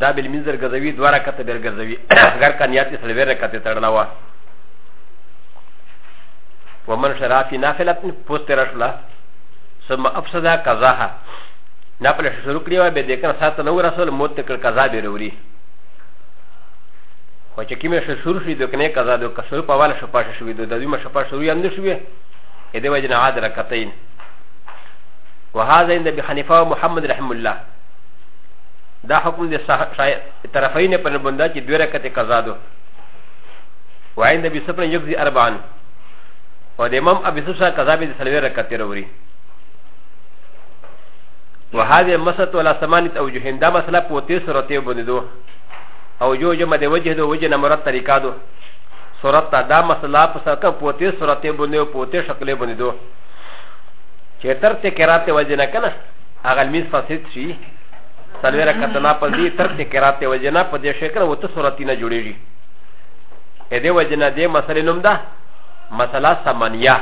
دا بل منځر ګرځوي دوه رکعته بیر ګرځوي اگر که نیت یې څلوېر رکعتې تړله وه ومن شرع فی نافلة پوست تېره شوله ثم افسده قضاها نافله شروع کړې وه بیا دې کنه ساعت ته نه ورسول موت ته کړ قضا بې راوري خو چې کومې شو شروع شوې د کنې قضا د کسر په واله شپه شوې د دوی مشه شپه شروع هم نه شوې دې وجه نه عاد رکعتین وهذا عند ابي حنيفه ومحمد رحمه الله دا حکم د طرفین په نبنده چې دوه رکعت قضا دو وعین نبی صلی الله علیه وسلم یکزی اربعان او د امام ابي سوسا قضا به د سلوي رکعت وروړي وهذه مسط ولا ثمانية او جهن دا مسئله په تیس رتیو باندې دو او جو جمع د وجه دو وجه نه مراد طریقه دو صورت دا مسئله په سکه په تیس رتیو باندې او په تیس شکل باندې دو چې تر تکرات وجه نه کنه هغه میز فاسد شي سلویرا کتنا په دې ترک ته کرات ته وجنا په دې شکر او ته صورت نه جوړیږي اې دې وجنا دې مسلې نوم ده مسله سمانیه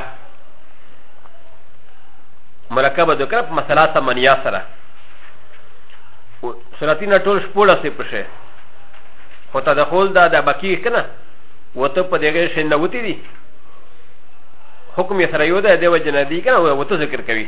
مرکبه د کړه مسله سمانیه سره صورت نه ټول شپوله سي پشه خو ته دخول دا د بکی کنه وته په دې شي نه وتی دي حکم یې سره یو ده دې وجنا دې کنه وته ذکر کوي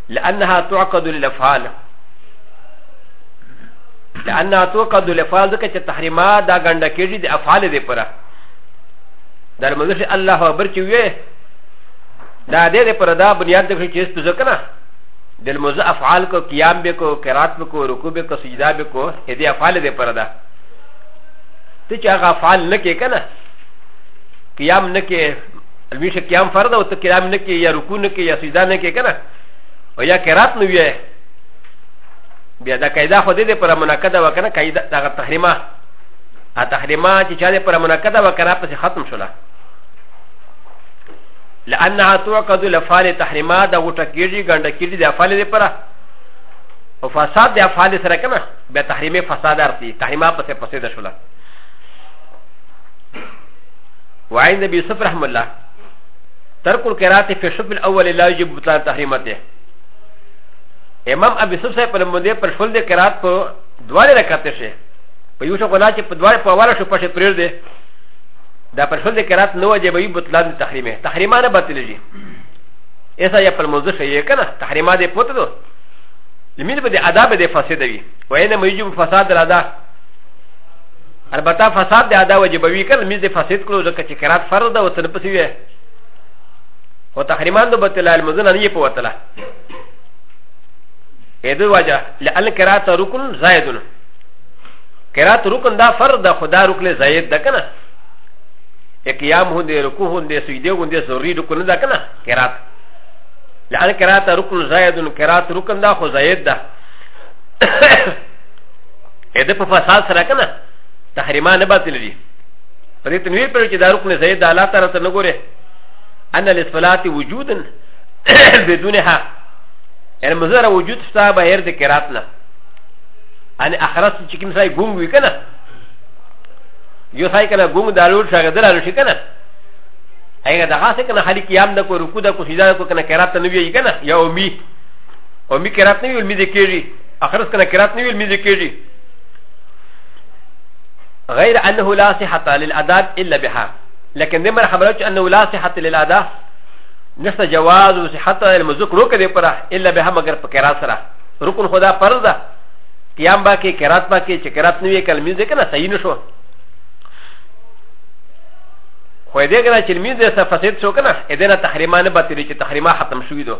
لانها تعقد للافعال لانها تعقد للافعال ځکه چې تحریمات دا ګنډه کېږي د افعال دی پره دا لمونځ چې الله اکبر چې وي دا دې دې پر دا بنیاد دې چې څه ځکه نه د لمونځ افعال کو قیام به کو قرات به کو رکوع به کو سجدا به کو اې دې افعال دې پر دا ته چې هغه افعال نه کې کنه قیام نه کې الوی شه قیام فرد او ته قیام نه کې یا رکوع نه کې یا سجده نه کې که نه او یا قرات نه ویه بیا دا قاعده خو دې پر مناقضه وکنه قاعده دا تحریمه ا تحریمه چې چا دې پر مناقضه وکنه پس ختم شولا لانها توقد لفعل تحریمه دا وټه کیږي ګنده کیږي د افعال دې پر او فساد د افعال سره کنه بیا تحریمه فساد ارتي تحریمه پس پسې ده شولا وعين نبي يوسف رحمه الله ترك القراءة في الشب الأول لا يجب بطلان تحريمته امام ابي يوسف صاحب پر مونده پر شول دي قراءت په دواره رکعت شي په یو شو غلا چې په دواره په اوله شو پښه پرېر دي دا پر شول دي قراءت نو وجب وي بطلان تحريمه تحريمانه بطلږي ایسا یا پر مونده شي کنه تحريمه دي پوت دو لمن بده عذاب دي فاسد وي وینه ميجب فساد رادا البته فساد د ادا وجبوي کله مې د فساد کړو ځکه چې قرات فرض ده او تل پسې وي او تحریمان د بتل المزن نه یې پوتله اې د وجه لئن قرات رکن زائدن قرات رکن دا فرض ده خدا رکن زائد ده کنه قیام هوندې رکوع هوندې سجده هوندې ضروري رکن ده کنه قرات لئن قرات رکن زائدن قرات رکن دا خو زائد ده ا د په فساد سره کنه تحریما نه باطل دي په دې تنویر پر چې دا رکن زید د الله تعالی ته نه ګوره ان للصلاه وجودا بدونها يعني مزرع وجود ستا بغير ذكراتنا انا اخرست چې کوم ځای ګونګ وي کنه یو ځای کنه ګونګ د الوټ څنګه درالو شي کنه هغه دغه څه کنه خالي قیام د کو رکو د کو سجدا کو کنه کرات نه وی کنه یا امید امید کرات نه وی امید کېږي اخر اس کا نکرات نہیں علمی ذکر جی غیر انه لا صحت للاداب الا بها لیکن دمر خبرو چ انه لا صحت للاداب نشتا جواز و صحت المزک روک دے پرا الا بها مگر پکرات سرا رکن خدا فرض دا قیام با کے کرات با کے چکرات نوی کل میز دیکھنا صحیح نشو خو دې کنه چې میز دې سفسد شو کنه اې دې نه تحریمانه بتلی چې تحریمه ختم شوی دوه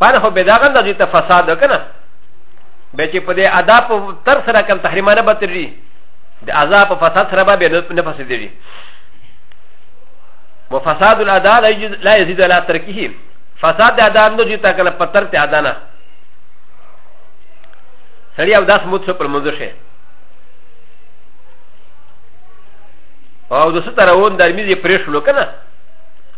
پاره خو بداغه د دې ته فساد وکنه به چې په دې ادا په تر سره کم تحریمانه به تري د عذاب په فساد سره به نه فسادېږي وفساد الادا لا يزيد على تركه فساد ادا نه جوتا کنه په تر ته ادا نه سړی او داس موت څو پر منځ شي او د ستاره وون درمیزې پرېښلو کنه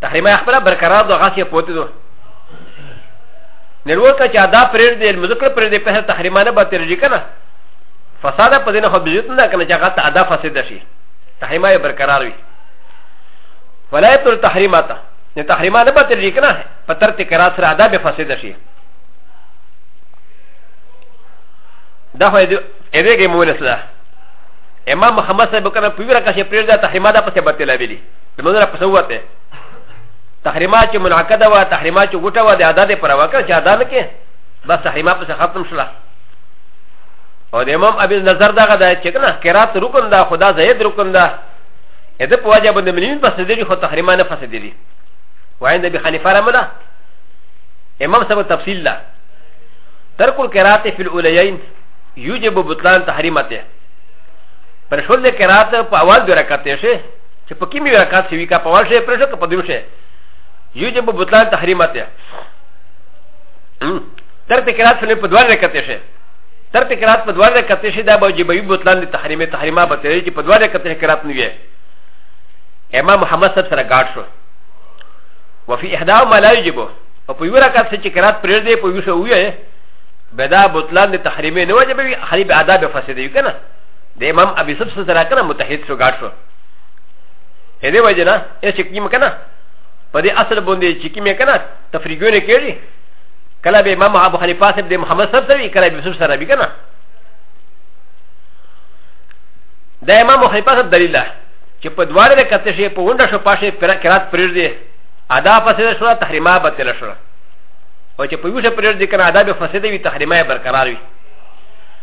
تحریم خپل برقرار دو غاسی پوت دو نرور کا چا دا پریر دی مذکر پریر دی په تحریمانه به تیر جی کنه فساد په دینه خو بیوت نه کنه چا غته ادا فساد شي تحریمه برقرار وي ولا یتر تحریمات نه تحریمانه به تیر جی کنه په تر تکرار سره ادا به فساد شي دا خو دې دې کې مونږ سره امام محمد صاحب کنه په ویره کا شي پریر دا تحریمانه په څه بتلوي د منځ نه پسه ووته تحریمات چې منعقده وه تحریمات چې غوټه وه د ادا دې پر وکړه چې ادا نه کې بس تحریمات پسې ختم شوله او د امام ابي نظر دغه دا چې کنه قرات رکن دا خدا زید رکن دا ا د په وجه باندې مليون بس دې خو تحریمات نه فسد دي وعند ابي حنيفه رمضان امام سبب تفصيل لا ترك القراءة في الأوليين يجب بطلان تحريمته پر شل قراءة په اول دو رکعتې شي چې په کې مې رکعت شوي که په ورشه پرې شو که په دویم شي یو چې په بطلان تحریمات دی تر تکرات سره په دوه رکعت شي تر تکرات په دوه رکعت شي دا به جبوي بطلان دي تحریمه تحریمه به ترې چې په دوه رکعت تکرات نه وي امام محمد صاحب سره گاډ شو وفي احدى ما لا يجب او په یو رکعت سره چې کرات پرې دی په یو شو وي بدا بطلان دي تحریمه نه وجبوي خلیب آداب فساد یو کنه د امام ابي سب سره کنه متحد شو ګاډ شو هدي وجه نه اې چې کیم کنه په دې اصل باندې چې کیم کنه تفریګونه کړي کله به امام ابو حنیفه صاحب د محمد صاحب سره کله به سب سره به کنه د امام حنیفه صاحب دلیل ده چې په دواړه د کته شي په ونده شو پاشه پر قرات پرې دي ادا پسې شو تحریما بتل شو او چې په یوه پرې دي کنه ادا به فساد وي تحریما برقرار وي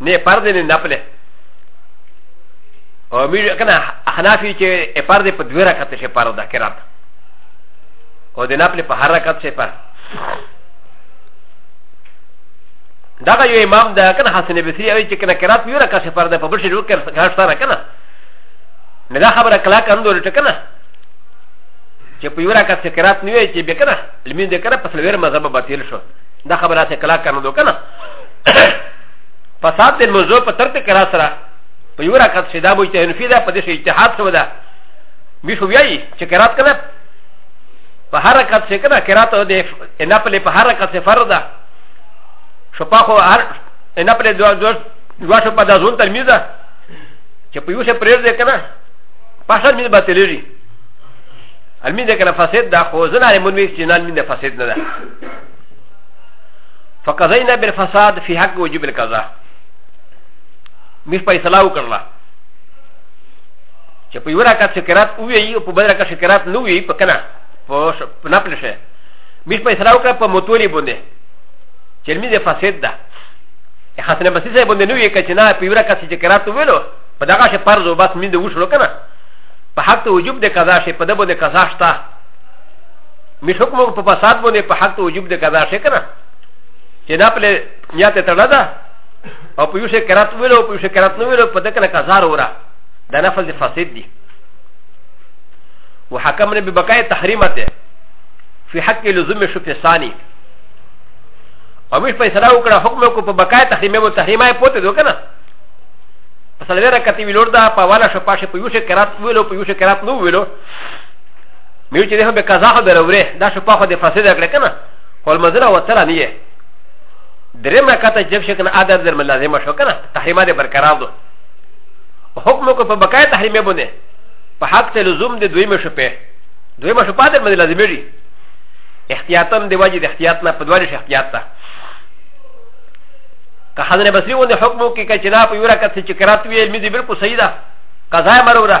نه پرده نه نپله او میر کنه اخنافی چې پرده په دوه رکعت شي پرده کرات او د نپله په هر رکعت شي پر دغه یو امام دا کنه حسن بصری وی چې کنه کرات یو رکعت شي پرده په بل شي ورو کړ کار سره کنه نه دا خبره کلا کندو لټ کنه چې په یو رکعت شي کرات نه وی چې به کنه لمین دې کنه په سلویر مذهب باطل شو دا خبره څه کلا کندو کنه فساد د موضوع په ترته کرا سره په یو راکات شدا بو چې نفي ده په دې اجتهاد سو ده می شو ویای چې کرات کنه په هر راکات څه کنه کرات د نه په په هر راکات څه فرض ده شو په خو هر نه په دوه دوه دوه شو په د ځون تر میزه چې په یو څه پرېز ده کنه پاشا می به تلری المین ده کنه فساد ده خو زنه مونږ چې نه المین ده فساد نه ده فقضينا بالفساد في حق وجوب القضاء مش فيصلا وكرلا چې په یو رکعت شکرات وی او په بل رکعت شکرات نه وی په کنه په نپل شه مش فیصله وکړه په متولی باندې چې می دې فساد ده حسن بسی صاحب باندې نو یې کچ نه په یو رکعت شکرات ویلو په دغه شه فرض او بس می دې وشلو کنه په حق ته وجوب دې قضا شي په دې باندې قضا شته می حکم په فساد باندې په حق وجوب د قضا شي کنه چې دا په نیت تړه ده او په یو شي کرات ویل او په یو شي کرات نه ویل په دغه نه قضا وره دا نفل د فساد دی وحكمنا ببقاء تحريمته في حق لزوم شوف ثاني او مش فیصله وکړه حکم کو په بقاء تحریمه او تحریمه پوته دو کنه پس لري کتی ویلور دا په والا شپه شپه یو شي کرات ویلو په یو شي کرات نو ویلو ميو چې هم به قضا خبره وره دا شو په خو د فساد کړه کنه خپل مزله وتره نه یې درې مکاته جب شکنه عادت در ملازمه شو کنه تحریمات برقرار دو حکم کو په بقای تحریمه بونه په حق ته لزوم د دوی مشو په دوی مشو پاتې مې لازمه دي احتیاطا دی واجب د احتیاط نه په دوارش احتیاط ته که حضرت بصری ونه حکم کې کچنا په یو رکعت چې کرات وی مې دې بالکل صحیح ده قضا مروره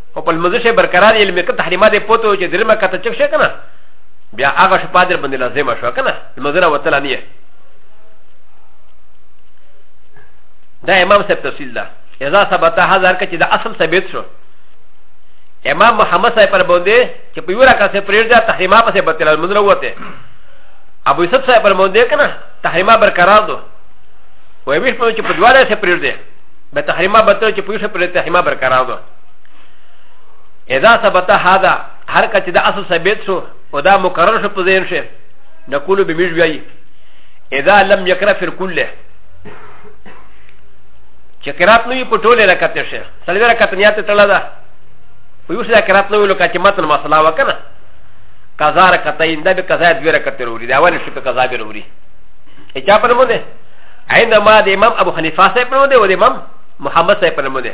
او په لمونځ شي برقرار یې لمکه تحریمات یې پوتو چې درمه کته چک شي کنه بیا هغه شپه در باندې لازمه شو کنه لمونځ را وتل نه دا امام صاحب تفصیل ده اذا ثبت هذا که چې دا اصل ثابت شو امام محمد صاحب پر باندې چې په یو راکه سره پرېږده تحریمات پسې بتل لمونځ را وته ابو یوسف صاحب پر باندې کنه تحریمات برقرار دو و ي م ش ب ن ك ب د و ا ل ا س ب ر د ي ب ت ح ر ي م ا ب ت ل ك ب ي ش ب ر د ي ت ح ر ي م ا ب ر ك ا ر ا د و اذا ثبت هذا هر کله چې دا اصل ثابت شو او دا مقرر شو په ذهن شي نقول به مش وی اذا لم يقرا في الكل چې قرات نو په ټوله رکعت شي سلوي رکعت نیت تړل ده په یو سره قرات نو لکه چې متن مسله وکنه قضا رکعتین دا به قضا دوه رکعت وروړي دا ونه شي په قضا به وروړي ا چا پر مو ده عندما د امام ابو حنیفه صاحب پر مو ده او د امام محمد صاحب پر مو ده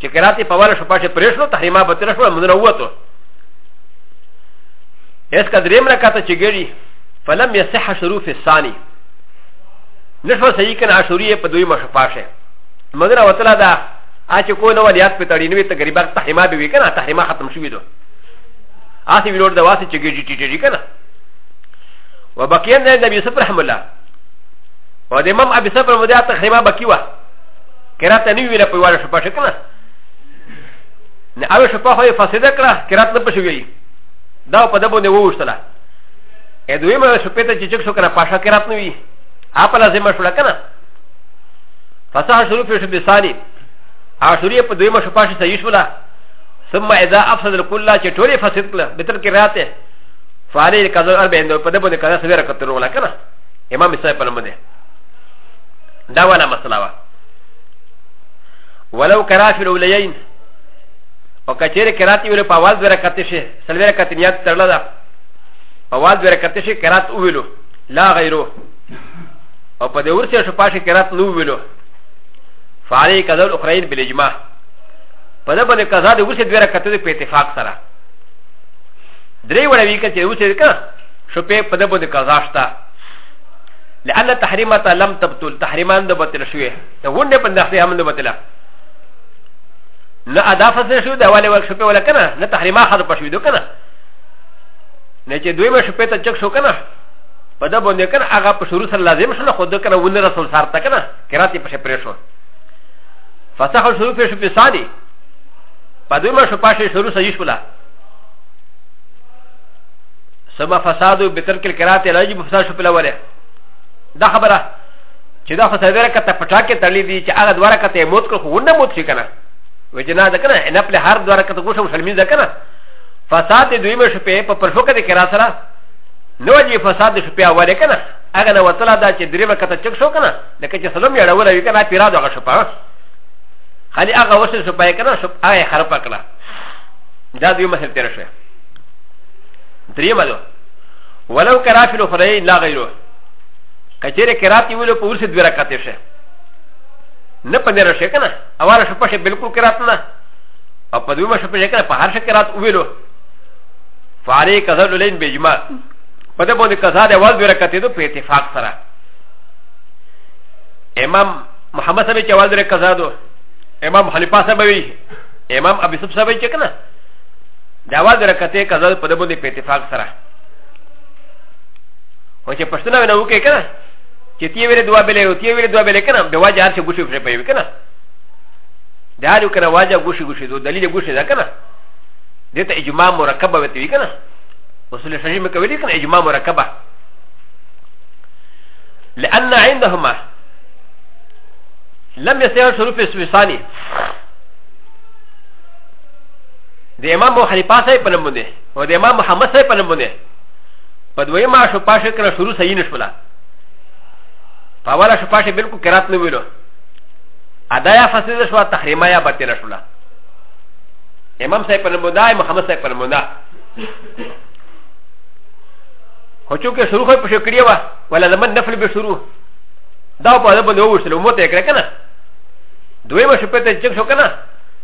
چې کرات په والا شپه چې پرې شو تحریما به تر شو مونږ وروته اس کا دریم رکعت چې ګری فلم یصح شروع فی الثانی نشو صحیح کنه شروع په دوی مشفاشه مگر وتلا دا اچ کو نو ولیات په تړي نو تقریبا تحریما به وی کنه تحریما ختم شوی دو اسی ویلور د واسه چې ګری ټی ټی کنه وبقي ان النبي صلى الله عليه وسلم ودمم ابي صلى الله عليه وسلم تحريما بكيوه کرات نه ویل په والا شپه شکنه نه اوی شپه خو یې فسیده کړه کرات نه پښې ویلي دا په دبو نه ووشتله ا دوی مې شپې ته چې چک شو کنه پاشا کرات نه وی اپ لازم شو کنه فصح شروع فی شبی ثانی عاشوری په دوی مې شپه شې صحیح شولا ثم اذا افسد الكل چې ټولې فسید کړه بتر کې راته فعلی کذا اربعین په دبو نه کذا سویره کتر ولا کنه امام صاحب په لمده دا ولا مسله وا ولو کرا فی الاولیین او کچیر کرات ویلو په اول دوه رکعت شي سلوی رکعت نیت ترلا دا په اول دوه رکعت شي کرات ویلو لا غیرو او په دې ورسې شو پاشه کرات نو ویلو فعلی کذا الاخرین بالاجماع په دې باندې قضا د ورسې دوه رکعت په اتفاق سره درې وړوي کچې ورسې کړه شو په دې باندې قضا شته لأن التحريمات لم تبطل تحريمان د بطل شوی د غونډې په داخله هم نه بطله نه ادا فسه شو د اولې وخت شپه ولا کنه نه تحریما خد پښوی دو کنه نه چې دوی مې شپه ته چک شو کنه په دا باندې کنه هغه په شروع سره لازم شو نه خود کنه ونه رسول سار ته کنه کراتی په شپه شو فسخ شروع په شپه ثاني په دوی مې شپه شروع سره یې شولا سما فساد به ترک القرات راځي په فساد شو په لوله دا خبره چې دا خو سره کته پټا کې تړلې دي چې هغه دواره کته موت کړ خو نه موت شي کنه وجنا ده کنه نه په هر دواره کته کوم مسلمان ده کنه فساد دوی مې شو په پرشو کې کرا سره نو جی فساد شو په اوله کنه هغه نو وتلا دا چې درې وخت چک شو کنه لکه چې سلام یې راوړل وی کنه پیرا دغه شو په خالي هغه وسه شو په کنه شو هغه خراب کړه دا دوی مسل تیر شوه دریم ده ولو کرا فی الاخرى لا غیره کچره کرات یولو په ورسې دوه رکعت شه نه په نره شه کنه اوله شپه شه بالکل کرات نه او په دویمه شپه شه کنه په هر شه کرات ویلو فعلی قضا لین بجما په دې باندې قضا د اول دوه رکعت دو په اتفاق سره امام محمد صاحب چې اول دوه قضا دو امام خلیفہ صاحب وی امام ابي صاحب صاحب چې کنه دا وا درکته کزل په دبو دي په اتفاق سره او چې پښتنه ونه وکي کنه چې تی ویره دوا بلې او تی ویره دوا بلې کنه به واجه هر څه ګوشي پر پېوي کنه دا یو کنه واجه ګوشي ګوشي دو دلیل ګوشي دا کنه دته اجماع مرکبه وته وی کنه اصول شجی مکه ویل کنه اجماع مرکبه لان عندهما لم يسير شروف السويساني د امام ابو حنیفه صاحب په نوم باندې او د امام محمد صاحب په نوم باندې په دویمه شپه شو کله شروع صحیح نه شوله په اوله شپه شو بالکل قرات نه ویلو ادا یا فسد شو تحریما یا باطل شوله امام صاحب په نوم باندې محمد صاحب په نوم باندې خو چونکې شروع خو په شکریه وه ولا زمن نفل به شروع دا په هغه باندې ووشل مو ته کړ کنه دویمه شپه ته چک شو کنه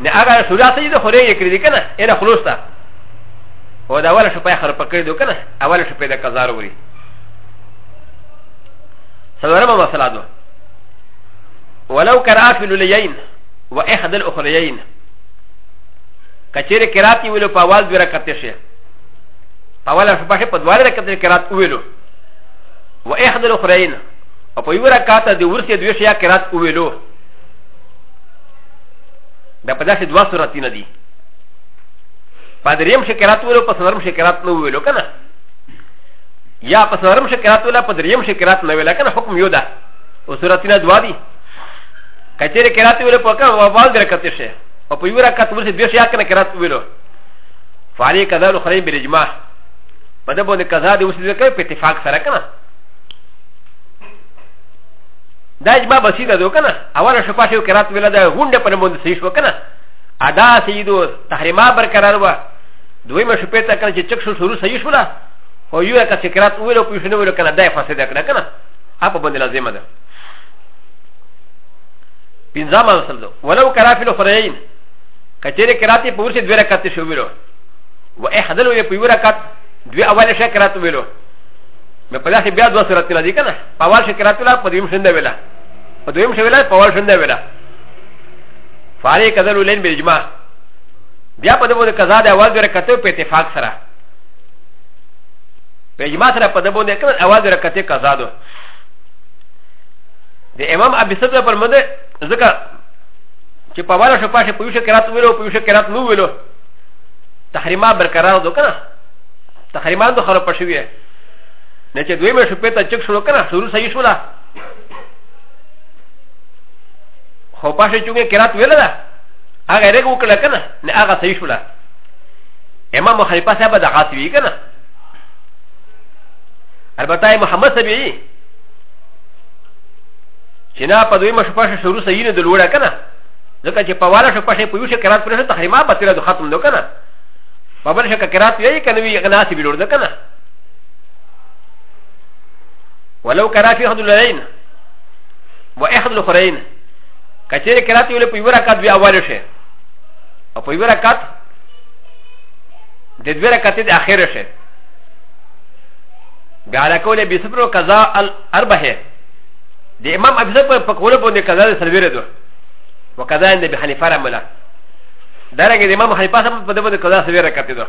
نه هغه سورا سجده خورې یې کړې دي کنه اله خلوص ته او دا ولا شو په خر پکړې دو کنه اوله شو په د قزار وری سلورمه مسله ده ولو کرا فی الیین و احد الاخریین کچېره کرات یې ویلو په اول دوه رکعت شي په اول شو په په دوه رکعت کرات ویلو و احد الاخریین او په یو رکعت د ورسې دوه شیا کرات ویلو دا په داسې دوه صورتونه دي په دریم شکرات ولو په څلورم شکرات نه ویلو که نه یا په څلورم شکرات ولا په دریم شکرات نه ویل که نه حکم یو ده او صورتونه دوه دي که چېرې کرات ویلو په کوم وال د رکعت شي او په یو رکعت ورسې دوه شي که نه کرات ویلو فعلي قضا الاخرين بالاجماع په دې باندې قضا دې اوس دې کوي په اتفاق سره که نه دا اجماع بسيطه ده کنه اوله شپه شو کرات ویلا ده غونډه په نمونه صحیح شو کنه ادا سیدو تحریما برقرار و دویمه شپه ته کنه چې چک شو شروع صحیح شو لا او یو کا سکرات ویلو په شنو ویلو کنه دای فساد کړه کنه اپ باندې لازم ده پنځم اصل ده ولو کرافل فرعین کچېره کراتې په ورسې دوه رکعت شو ویلو و احدل یې په یو رکعت دوه اوله شکرات ویلو مې په داسې بیا دوه سورته لدی کنه په اول شي کرات ولا په دویم شند ولا په دویم شند ولا په اول شند ولا فارې کذل ولین باجماع بیا په دغه قضا د اواز ور کته په اتفاق سره په اجماع سره په دغه کله اواز ور کته قضا دو د امام ابي صدر پر مده ځکه چې په والا شپه شپه یو شکرات ویلو په یو شکرات نو ویلو تحریمات برقرار دو کنه تحریمات دو خراب شوی نه چې دوی مې شپې ته چک شروع کنه شروع صحیح شولا خو پاشه چونګه کرات ویل ده هغه رګ وکړه کنه نه هغه صحیح شولا امام خلیفه صاحب د غاسوی کنه البته محمد سبیعی چې نه په دوی مې شپه شروع صحیح نه دلوړه کنه ځکه چې په والا شپه شې په یو شي کرات پرې تحریمه به تیر د ختم نو کنه په بل شي کرات یې کنه وی غناسی بلور ده کنه ولو کرا فی احد العین و احد الخرین کچیر کرات یو له په یوه رکعت بیا اول شي او په یوه رکعت د دوه رکعت د اخر شي بیا علا کوله بیا صبر او قضا الاربعه د امام ابي صبر په کوله باندې قضا د سلویره دوه وقضا عند ابي حنیفه رحمه الله درګه د امام حنیفه سم په دغه قضا سلویره کړته دوه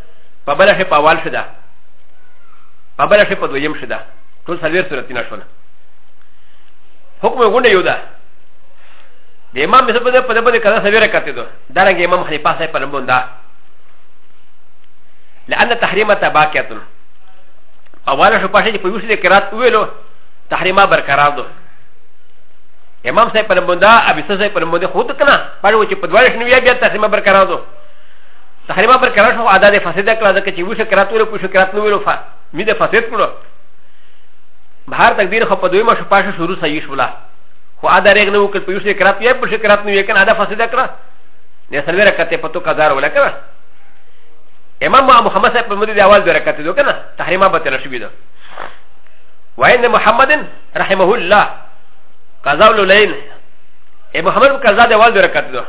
په بل شي په اول شي ده په بل شي په دویم شي ده ټول سلویر صورتونه شول حکم غونډه یو ده د امام مې په دې په دې باندې کله سویره کته دو دا رنګ امام خلیفہ صاحب په لمبون دا لأن تحریمه باقیه اوله شو پښې په یوسې کرات ویلو تحریمه برقرار دو امام صاحب په لمبون دا ابي صاحب په لمبون خود کنه پړو چې په دواړه شنو بیا تحریمه برقرار دو تقریبا پر کرا شو ادا د فساد کړه ځکه چې وسه کرات ور کو شو کرات نو ویلو فا می د فساد کړو بهر تقدیر خو په دوی ما شو پاشه شروع صحیح شولا خو ادا رګ نو کړ په یوسه کرات یې پر کرات نو یې کنه ادا فساد کړه نه سلوره کته په تو کزار ولا کړه امام محمد صاحب په مدي د اول دوره کته دو کنه تحریما به تل شو بيدو وان محمد رحمه الله قضاء الليل محمد قضاء د اول دوره کته دو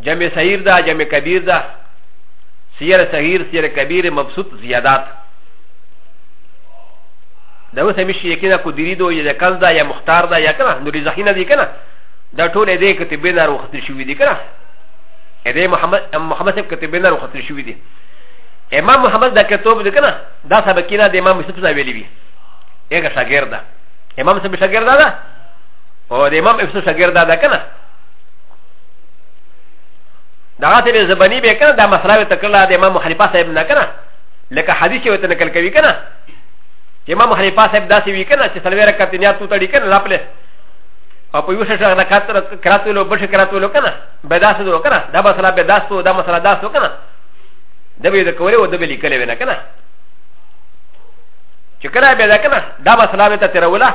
جمع سعير دا جمع كبير دا سير سعير سير كبير مبسوط زيادات دا اوس هم شي کنه کو دری دو یا کل دا یا مختار دا یا کنه نوري زخینه دي کنه دا ټول دې کتبې نه وروخت شوې دي کنه دې محمد محمد صاحب کتبې نه وروخت شوې دي امام محمد دا کتاب دي کنه دا سبکینه د امام یوسف صاحب ویلي وي هغه شاګرد ده امام صاحب شاګرد ده او د امام یوسف شاګرد ده کنه دا غاته به زبانی به کنه دا مسله به تکړه د امام حنیفه صاحب نه کنه لکه حدیث یو ته نقل کوي کنه چې امام حنیفه صاحب داسې وی کنه چې سلوی رکعت نه تو تړي کنه راپله او په یو ششه رکعت کراتو لو بش کراتو لو کنه به داسې دو کنه دا مسله به داسو دا مسله داسو کنه دا به د کوله و د به لیکلې ونه کنه چې کله به دا کنه دا مسله به ته تروله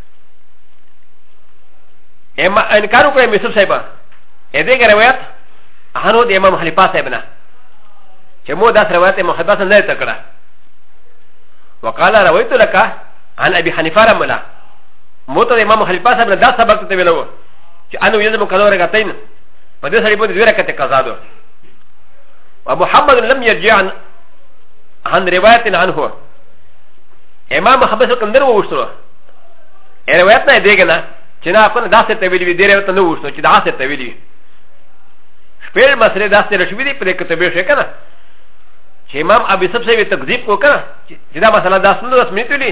اما انکار وکړ امام یوسف صاحب ا دې روایت هنو د امام حنیفه صاحب نه چې مو داس روایت امام حنیفه صاحب نه تکړه وقال رويت لك عن ابي حنيفه رملا موت امام حنيفه صاحب لا سبق تبلو انا يزم كذا ركعتين فدي سري بود دي ركعت كذا ومحمد لم يرجع عن عن روايه عنه امام حبس كندر ووصله ا ر و ا ي ت ن ا د ي ج ن ا چې نه کنه داسې تویل وي ډېر ته نه وښتو چې داسې تویل وي شپږ مسلې داسې رشوي دي په دې کتابې شي کنه چې امام ابي سب سي تکذیب کو کنه چې دا مسله داسې نه داسې میتلی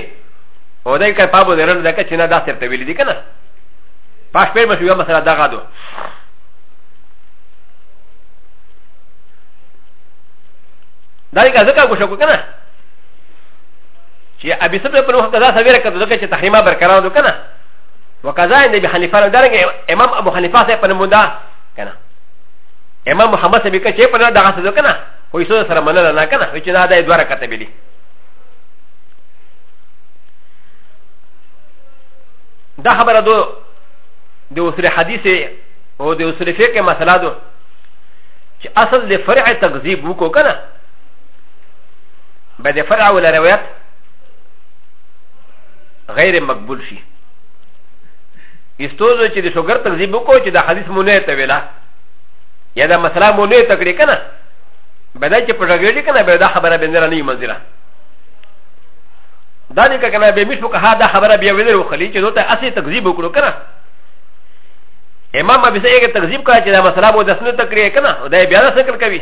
او دا کې پابو درن دا چې نه داسې تویل دي کنه پښ په مسلې مسله دا غادو دا یې کا ځکه کو شو کنه چې ابي سبب په وخت قضا سویره کړو ځکه چې تحریما برقرار دو کنه وقضا ان ابي حنیفه له درنګ امام ابو حنیفه سره په مودا کنه امام محمد سره کې چې په نه دغه سره کنه خو یې سره منل نه کنه چې نه دا دوه رکعت به دي دا خبره دو د اصول حدیث او د اصول فقه مسله دو چې اصل د فرع تکذیب وکړو کنه به د فرع ولا روایت غیر مقبول شي استوزو چې د شوګر تکذیب وکړو چې دا حدیث مونږ نه ته ویلا یا دا مسله مونږ نه تکړه کنه بدا چې په ژغېږي کنه به دا خبره به نه رانی منځره دا نه کنه به مشو که دا خبره بیا ویل وخلی چې دوته اسی تکذیب وکړو کنه امام ابي سعيد تکذیب کړ چې دا مسله مو دسنه تکړه کنه دا بیا څه کړ کوي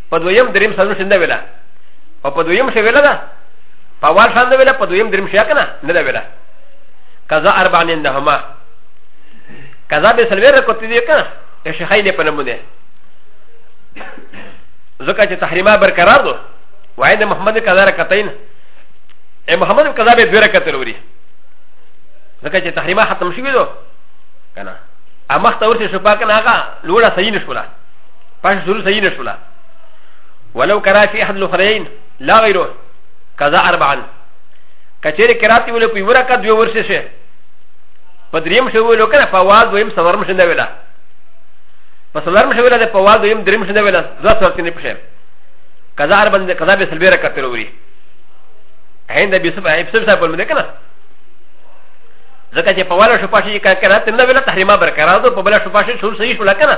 په دویم دریم سره شنده ویله او په دویم شې ویله ده په وار شنده ویله په دویم دریم شې کنه نه ده ویله قضا اربع عندهما قضا به سلویر کوتې دي کنه یا شیخین په نمونه ځکه چې تحریما برقرار دو وای د محمد قضا رکتین ای محمد قضا به دوه رکت وروړي ځکه چې تحریما ختم شوی دو کنه امخ ته ورته شپه کنه هغه لوړه صحیح نشوله پاش ضرور صحیح نشولا ولو کرا فی احد الاخرین لا غیره قضا اربعا کچیر کرات ویلو پی ورکا دوی ورسی شی په دریم شو ویلو کنه په واز دویم سلورم شنده ویلا په سلورم شو ویلا د په واز دویم دریم شنده ویلا دوه سورتی نه پشه قضا اربعا د قضا به سلبیره کتر وری هند به سب ایب سب صاحب ولمنه کنه ځکه چې په والا شو پاشي کرات نه ویلا تحریما برقرار دو په بلا شو پاشي شو صحیح شو لکنه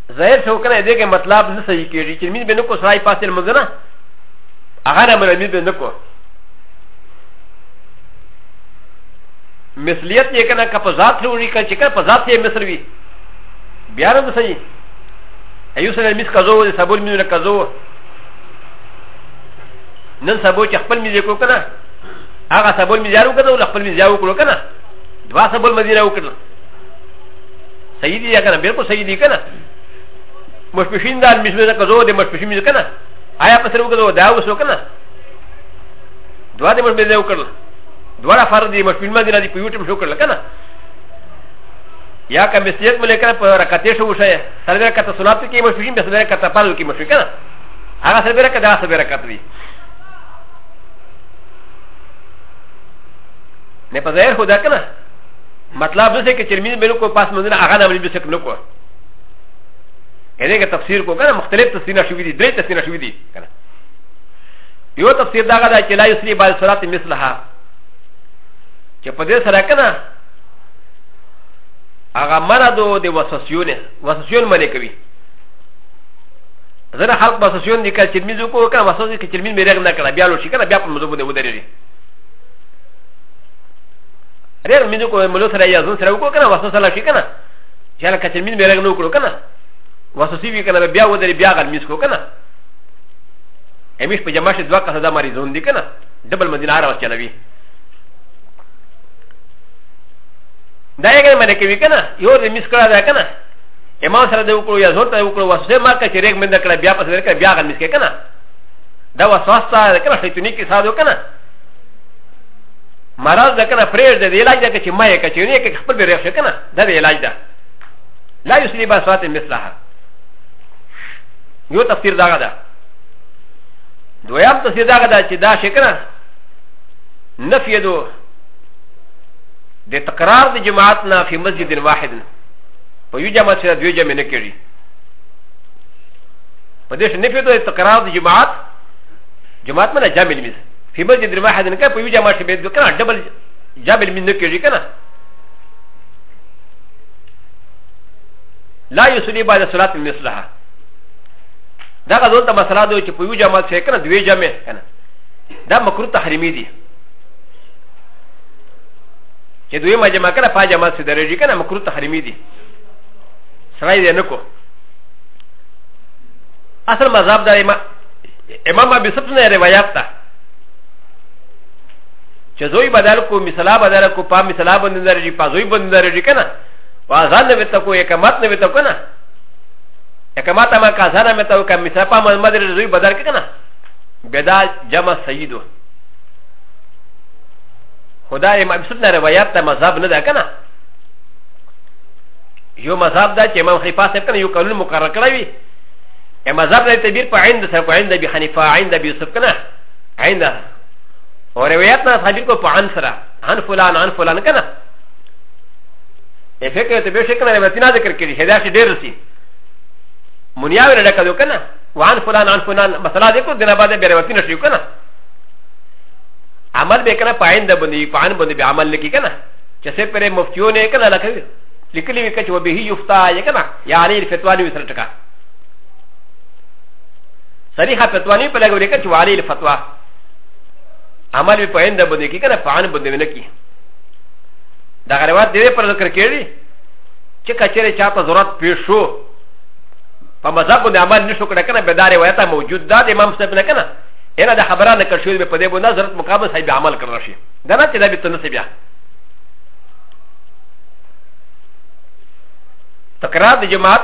ظاهر شو کنه دې کې مطلب نه صحیح کېږي چې مين به نه کو سړی پاسې لمونځ نه هغه نه مرمي به نه کو مثلیت یې کنه که په ذات لوري که چې که په ذات یې مثل وي بیا نه صحیح ایو سره مس کزو د سبول مين نه کزو نن سبو چې خپل مين کو کنه هغه سبول مين یارو کنه ول خپل مين یارو کړو کنه دوا سبول مدینه وکړه صحیح دی کنه بالکل صحیح دی کنه مشپشین دا مشمه ده کزو ده مشپشین مې کنه آیا پسې وکړو دا اوس وکنه دوا دې مشمه ده وکړل دوا فرض دي مشپشین ما دي نه دي په یوټیوب شو کړل کنه یا که مسیت ملې کنه په رکعتې شو وشه سره کته صلات کې مشپشین به سره کته پالو کې مشپشین کنه هغه سره کته دا سره کته وي نه په ظاهر خدا کنه مطلب دسه کې چرمین به کو پاس منځ نه هغه نه ولې سک نه کو کنه که تفسیر کو کنه مختلف تفسیرونه شوې دي درې تفسیرونه شوې دي کنه یو تفسیر دا غدا چې لا یسلی بعد صلات مثلها چې په دې سره کنه هغه منه دو د وسوسیونه وسوسیون منې کوي زنه خلق وسوسیون دي کله چې میزو کو کنه وسوسې کې چې مين میرغ نه کړه بیا لو شي کنه بیا په مزو باندې ودرېږي ریر مینو کو ملو سره یا زون سره وکړه واسو سره شي کنه چې هغه کچې مين بیرغ نو کړو کنه واسو سی وی کنه بیا ودرې بیا غل میس کو کنه امیش په جمع شي دوا کسه دا مریضون دي کنه دبل مدینه راو چلوي دا یې کنه مله کوي کنه یو دې میس کړه دا کنه امام سره دې وکړو یا زور ته وکړو واسو ما کچې ریګ مند کړه بیا پس ورکړه بیا غل میس کنه دا واسو سره کنه شیطانی کې ساده کنه مرض ده کنه پریر ده دی علاج ده که چه مایه که چه یونیه که خپل بی ریخ شکنه ده دی علاج ده لا یسلی با سوات مثلها یو تفسیر داغه ده دویم تفسیر داغه ده چه دا شکنه نفی دو ده تقرار ده جماعتنا فی مسجد واحد په یو جماعت سره دوی جمع نه کړي په دې شنه په دوی تقرار د جماعت جماعت منه جامع لمس في مسجد واحد كان في وجه ما شبه كان دبل جبل من نكيجي كان لا يصلي بعد صلاة مثلها دا غزول ته مسله ده چې په یو جماعت کې کنه دوی جمع کنه دا مکروه تحریمی دي چې دوی ما جمع کنه په جماعت کې درېږي کنه مکروه تحریمی دي سړی دې نه کو اصل مذهب دا امام ابي سب نه روایت ده چې زوی بدل کو مثلا بدل کو پا مثلا باندې درجی پا زوی باندې درجی کنه واذان به تکو اقامت نه به تکو نه اقامت ما کا زانه مې تکو کم مثلا پا محمد زوی بدل کنه بدا جمع سیدو خدا امام ابي سب نه روایت ده مذهب نه ده کنه یو مذهب ده چې امام خیفا صاحب کنه یو قانون مقرر کړی ا مذهب د تعبیر په عین د سره کو عین د ابي حنیفه عین د ابي یوسف کنه عین د او روایت نه تعبیر کو په عن سره عن فلان عن فلان کنه ا فکر ته به شکل روایت نه ذکر کړي هدا شي ډیر سي منیا ور ډکه دو کنه وعن فلان عن فلان مثلا دې کو دنا بعد به روایت نه شي کنه عمل به کنه په عین د باندې په عن باندې به عمل لکی کنه چې څه پرې مفتیونه کنه لکه لیکلی وکړي چې وبه یفتا یې کنه یا علی الفتوا دې وسره ټکا صريحه فتواني په لګولې کې چې وعلي الفتوا عمل په اند باندې کې کنه په ان باندې نه کې دا غریوات دې پر ذکر کړی چې کچره چا په ضرورت پیښ شو په مذهب باندې عمل نشو کړه کنه به دا روایت موجود ده د امام صاحب نه کنه انا د خبره نه کړ شو په دې باندې ضرورت مقابل صاحب عمل کړی شي دا نه چې دا به تنسب بیا تکرار د جماعت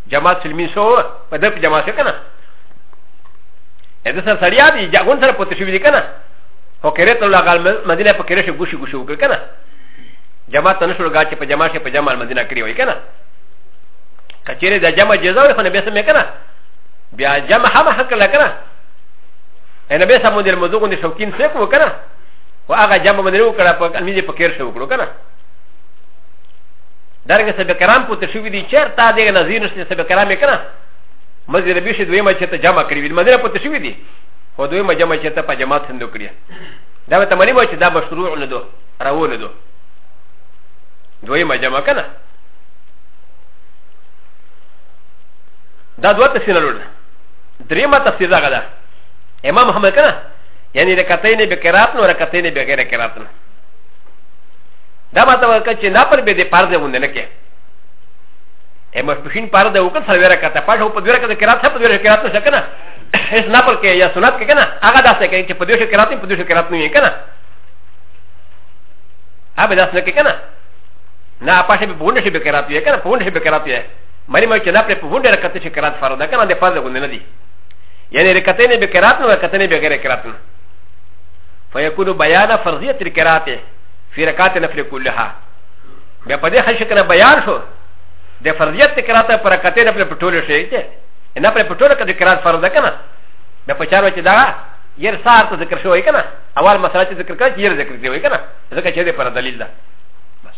جماعت سلمین شو په دې په جماعت شو کنه اې د سر سړیا دی جاګون سره پته شو دی کنه هو کړه ته لګال مدینه په کړه شو ګوشي ګوشي وکړ کنه جماعت ته نشو لګا چې په جماعت په جماعت مدینه کړی وای کنه کچېره د جمع جزا وي خو نه به سم کنه بیا جمع هم حق لکنه ان به سم مدیر موضوع غوندي شوکین څه کو کنه او هغه جمع مدیر وکړه په کلمې په کېر شو وکړو کنه درګه سبه کرام پوت شو دي چرته دغه نظیر نشته سبه کرام کنه مسجد نبی شي دویمه چې ته جمع کړی وي مدینه پوت شو دي خو دویمه جمع چې ته په جماعت سندو کړی دا ته ملي و چې دا مشروع نه دو راو نه دو دویمه جمع کنه دا دوه تفسیر لرل دریمه تفسیر دا غدا امام محمد کنه یعنی رکعتین بکراتن و رکعتین بغیر کراتن دا ماته وکړه چې نه پر به دې پرده ونه نه کې ا مفقین پرده وکړه سره کته پښه په دوره کې کرات په دوره کې کرات څه کنه اس نه پر کې یا سنت کې کنه هغه داسې کوي چې په دوره کې کرات په دوره کې کرات نه یې کنه هغه داسې نه کې کنه نه پښه په ونه شي به کرات یې کنه په ونه شي به کرات یې مری مې چې نه پر په ونه رکته چې کرات فرض ده کنه د فرض غوندې نه دي یعنی رکته نه به کرات نه رکته نه به غیر کرات نه فیکون بیان فرضیت الکراته في ركعات النفل كلها بیا په دې خشه کنه بیان شو د فرضیت تکراته پر کته نه پر پټول شي ته نه پر پټول کده کرات فرض کنه د پچار وچ دا ير سار ته ذکر شوی کنه اول مسله چې ذکر کړ ير ذکر دی وای کنه ځکه چې دې پر دلیل ده بس